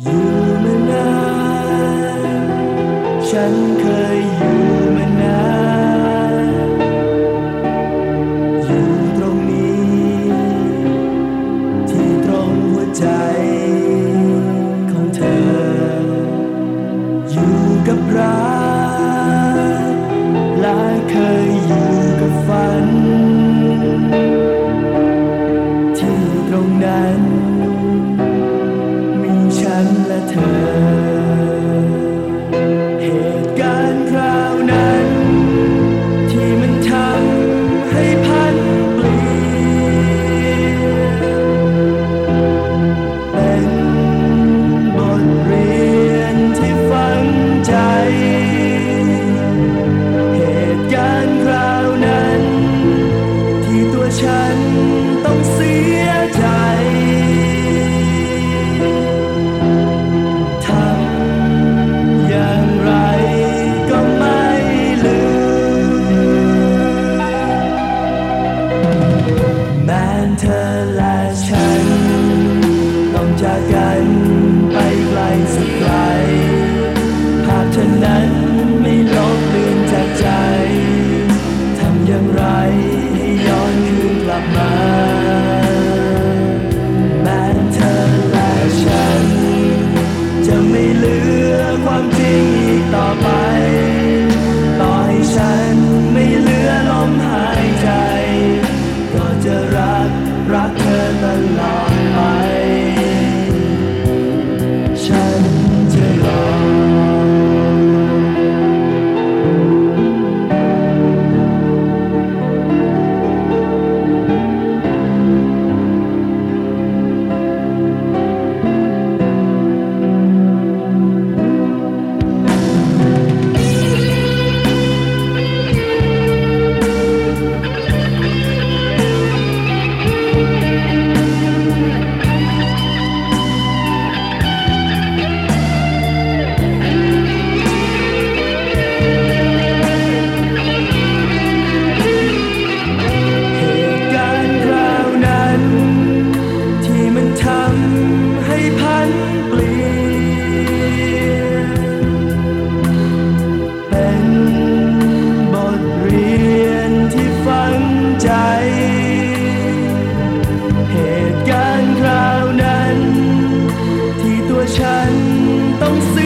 อยู่มานานฉันเคยอยู่ ฉัน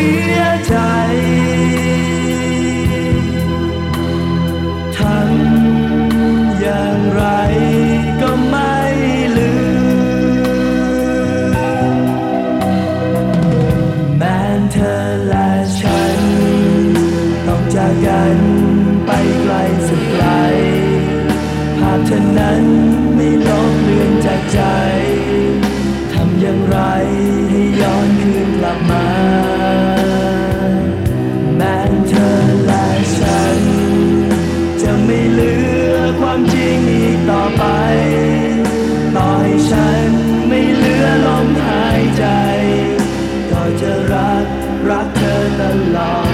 yeah. ือความจริงอีกต่อไป ต่อให้ฉันไม่เหลือลมหายใจ ก็จะรักรักเธอตลอด